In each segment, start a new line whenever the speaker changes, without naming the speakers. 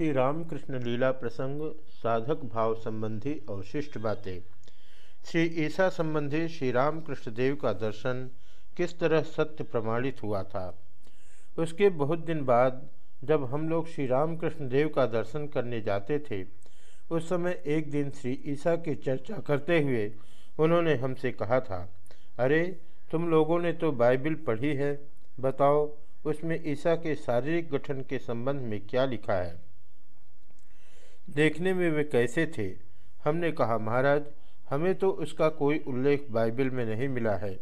श्री रामकृष्ण लीला प्रसंग, साधक भाव संबंधी अवशिष्ट बातें। श्री ईसा संबंधी श्री रामकृष्ण देव का दर्शन किस तरह सत्य प्रमाणित हुआ था? उसके बहुत दिन बाद जब हम लोग श्री रामकृष्ण देव का दर्शन करने जाते थे, उस समय एक दिन श्री ईसा की चर्चा करते हुए उन्होंने हमसे कहा था, अरे, तुम लोगों ने तो बाइबिल पढ़ी है, बताओ, उसमें ईसा के शारीरिक गठन के संबंध में क्या लिखा है? देखने में वे कैसे थे? हमने कहा, महाराज, हमें तो उसका कोई उल्लेख बाइबल में नहीं मिला है।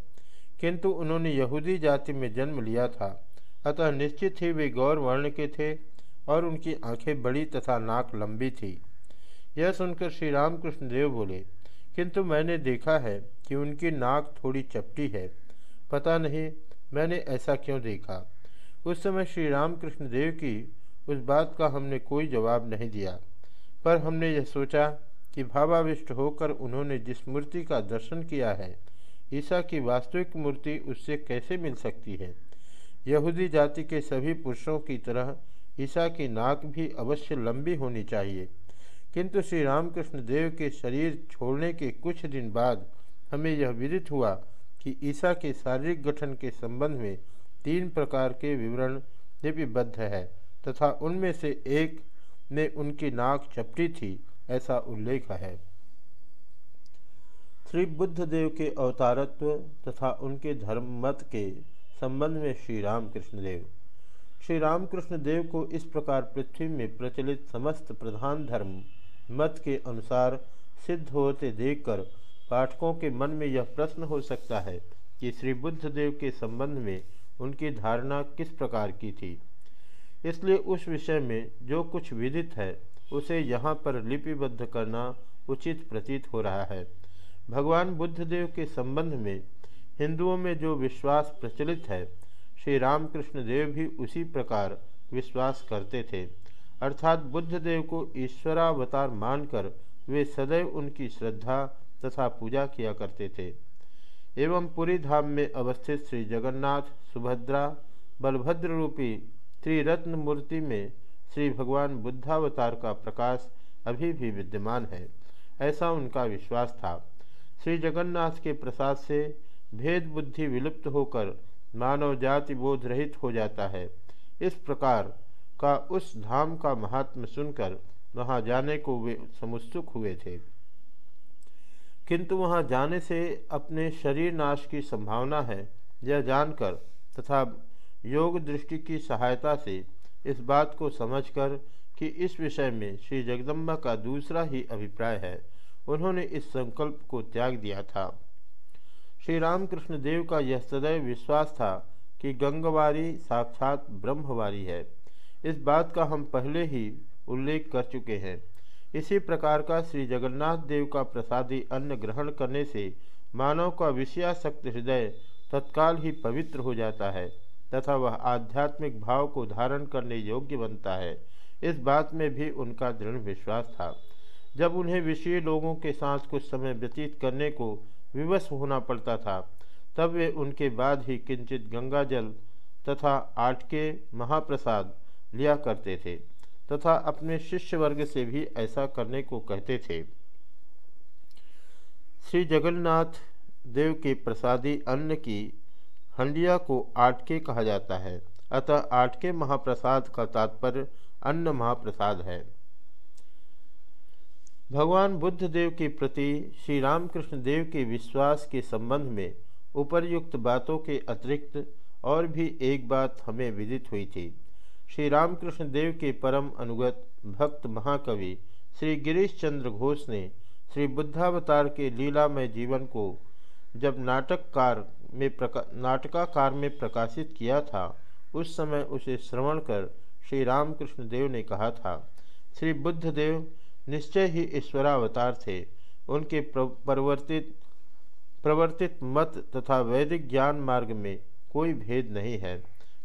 किंतु उन्होंने यहूदी जाति में जन्म लिया था। अतः निश्चित ही वे गौर वर्ण के थे और उनकी आँखें बड़ी तथा नाक लंबी थी। यह सुनकर श्री रामकृष्ण देव बोले, किंतु मैंने देखा है कि उनकी नाक थोड़ी चपटी है। पता नहीं, मैंने ऐसा क्यों देखा? उस समय श्री रामकृष्ण देव की उस बात का हमने कोई जवाब नहीं दिया। पर हमने यह सोचा कि भावाविष्ट होकर उन्होंने जिस मूर्ति का दर्शन किया है, ईसा की वास्तविक मूर्ति उससे कैसे मिल सकती है? यहूदी जाति के सभी पुरुषों की तरह ईसा की नाक भी अवश्य लंबी होनी चाहिए। किंतु श्री रामकृष्ण देव के शरीर छोड़ने के कुछ दिन बाद हमें यह विदित हुआ कि ईसा के शारीरिक गठन के संबंध में तीन प्रकार के विवरण लिपिबद्ध है तथा उनमें से एक में उनकी नाक चपटी थी, ऐसा उल्लेख है। श्री बुद्ध देव के अवतारत्व तथा उनके धर्म मत के संबंध में श्री रामकृष्ण देव श्री रामकृष्ण देव को इस प्रकार पृथ्वी में प्रचलित समस्त प्रधान धर्म मत के अनुसार सिद्ध होते देखकर पाठकों के मन में यह प्रश्न हो सकता है कि श्री बुद्ध देव के संबंध में उनकी धारणा किस प्रकार की थी। इसलिए उस विषय में जो कुछ विदित है, उसे यहाँ पर लिपिबद्ध करना उचित प्रतीत हो रहा है। भगवान बुद्धदेव के संबंध में हिंदुओं में जो विश्वास प्रचलित है, श्री रामकृष्ण देव भी उसी प्रकार विश्वास करते थे। अर्थात बुद्धदेव को ईश्वरावतार मानकर वे सदैव उनकी श्रद्धा तथा पूजा किया करते थे। एवं पुरी धाम में अवस्थित श्री जगन्नाथ, सुभद्रा, बलभद्र रूपी त्रिरत्न मूर्ति में श्री भगवान बुद्धावतार का प्रकाश अभी भी विद्यमान है, ऐसा उनका विश्वास था। श्री जगन्नाथ के प्रसाद से भेद बुद्धि विलुप्त होकर मानव जाति बोध रहित हो जाता है। इस प्रकार का उस धाम का महात्म सुनकर वहाँ जाने को वे समुत्सुक हुए थे। किंतु वहाँ जाने से अपने शरीर नाश की संभावना है, यह जानकर तथा योग दृष्टि की सहायता से इस बात को समझकर कि इस विषय में श्री जगदम्बा का दूसरा ही अभिप्राय है। उन्होंने इस संकल्प को त्याग दिया था। श्री रामकृष्ण देव का यह सदैव विश्वास था कि गंगवारी साक्षात ब्रह्मवारी है। इस बात का हम पहले ही उल्लेख कर चुके हैं। इसी प्रकार का श्री जगन्नाथ देव का प्रसादी अन्न ग्रहण करने से मानव का विषयाशक्त हृदय तत्काल ही पवित्र हो जाता है। तथा वह आध्यात्मिक भाव को धारण करने योग्य बनता है। इस बात में भी उनका दृढ़ विश्वास था। जब उन्हें विषय लोगों के साथ कुछ समय व्यतीत करने को विवश होना पड़ता था, तब वे उनके बाद ही किंचित गंगा जल तथा आटके महाप्रसाद लिया करते थे तथा अपने शिष्य वर्ग से भी ऐसा करने को कहते थे। श्री जगन्नाथ देव के प्रसादी अन्न की हंडिया को आटके कहा जाता है। अतः आटके महाप्रसाद का तात्पर्य अन्न महाप्रसाद है। भगवान बुद्ध देव के प्रति श्री रामकृष्ण देव के विश्वास के संबंध में उपर्युक्त बातों के अतिरिक्त और भी एक बात हमें विदित हुई थी। श्री रामकृष्ण देव के परम अनुगत भक्त महाकवि श्री गिरीश चंद्र घोष ने श्री बुद्धावतार के लीलामय जीवन को जब नाटककार में प्रका, नाटकाकार में प्रकाशित किया था। उस समय उसे श्रवण कर श्री रामकृष्ण देव ने कहा था, श्री बुद्ध देव निश्चय ही ईश्वरावतार थे। उनके प्रवर्तित प्रवर्तित मत तथा वैदिक ज्ञान मार्ग में कोई भेद नहीं है।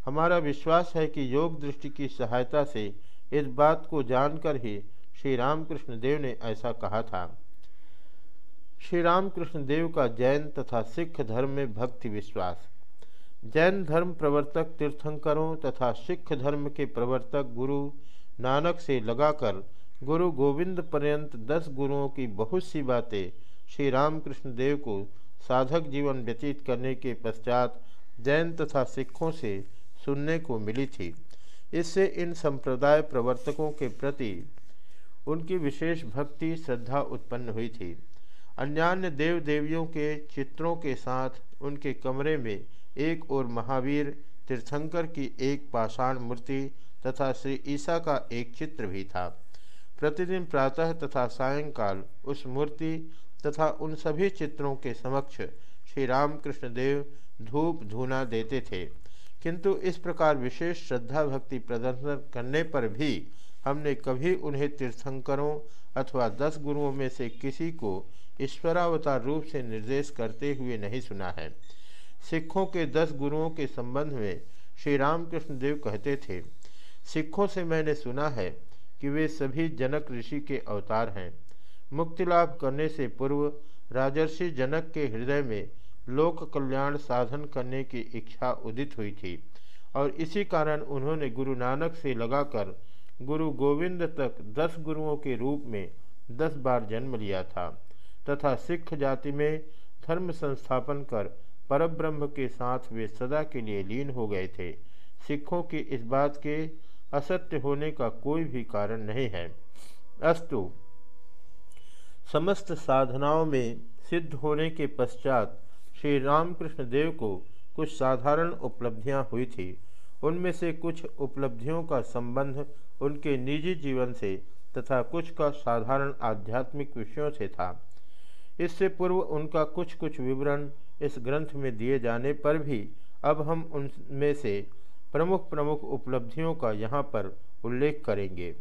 हमारा विश्वास है कि योग दृष्टि की सहायता से इस बात को जानकर ही श्री रामकृष्ण देव ने ऐसा कहा था। श्री रामकृष्ण देव का जैन तथा सिख धर्म में भक्ति विश्वास। जैन धर्म प्रवर्तक तीर्थंकरों तथा सिख धर्म के प्रवर्तक गुरु नानक से लगाकर गुरु गोविंद पर्यंत दस गुरुओं की बहुत सी बातें श्री रामकृष्ण देव को साधक जीवन व्यतीत करने के पश्चात जैन तथा सिखों से सुनने को मिली थी। इससे इन संप्रदाय प्रवर्तकों के प्रति उनकी विशेष भक्ति, श्रद्धा उत्पन्न हुई थी। अन्यान्य देव देवियों के चित्रों के साथ उनके कमरे में एक और महावीर तीर्थंकर की एक पाषाण मूर्ति तथा श्री ईसा का एक चित्र भी था। प्रतिदिन प्रातः तथा सायंकाल उस मूर्ति तथा उन सभी चित्रों के समक्ष श्री रामकृष्ण देव धूप धूना देते थे। किंतु इस प्रकार विशेष श्रद्धा भक्ति प्रदर्शन करने पर भी हमने कभी उन्हें तीर्थंकरों अथवा दस गुरुओं में से किसी को ईश्वरावतार रूप से निर्देश करते हुए नहीं सुना है। सिखों के दस गुरुओं के संबंध में श्री रामकृष्ण देव कहते थे सिखों से मैंने सुना है कि वे सभी जनक ऋषि के अवतार हैं। मुक्ति लाभ करने से पूर्व राजर्षि जनक के हृदय में लोक कल्याण साधन करने की इच्छा उदित हुई थी और इसी कारण उन्होंने गुरु नानक से लगाकर गुरु गोविंद तक दस गुरुओं के रूप में दस बार जन्म लिया था। तथा सिख जाति में धर्म संस्थापन कर परब्रह्म के साथ वे सदा के लिए लीन हो गए थे। सिखों की इस बात के असत्य होने का कोई भी कारण नहीं है। अस्तु, समस्त साधनाओं में सिद्ध होने के पश्चात श्री रामकृष्ण देव को कुछ साधारण उपलब्धियाँ हुई थी। उनमें से कुछ उपलब्धियों का संबंध उनके निजी जीवन से तथा कुछ का साधारण आध्यात्मिक विषयों से था। इससे पूर्व उनका कुछ कुछ विवरण इस ग्रंथ में दिए जाने पर भी अब हम उनमें से प्रमुख प्रमुख उपलब्धियों का यहाँ पर उल्लेख करेंगे।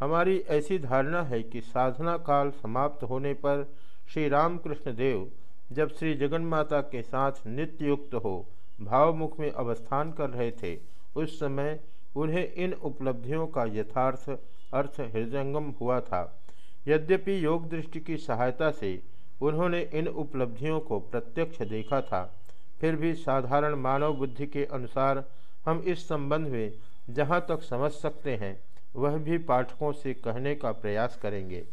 हमारी ऐसी धारणा है कि साधना काल समाप्त होने पर श्री रामकृष्ण देव जब श्री जगन माता के साथ नित्य युक्त हो, भावमुख में अवस्थान कर रहे थे, उस समय उन्हें इन उपलब्धियों का यथार्थ अर्थ हृदयंगम हुआ था। यद्यपि योग दृष्टि की सहायता से उन्होंने इन उपलब्धियों को प्रत्यक्ष देखा था। फिर भी साधारण मानव बुद्धि के अनुसार हम इस संबंध में जहाँ तक समझ सकते हैं, वह भी पाठकों से कहने का प्रयास करेंगे।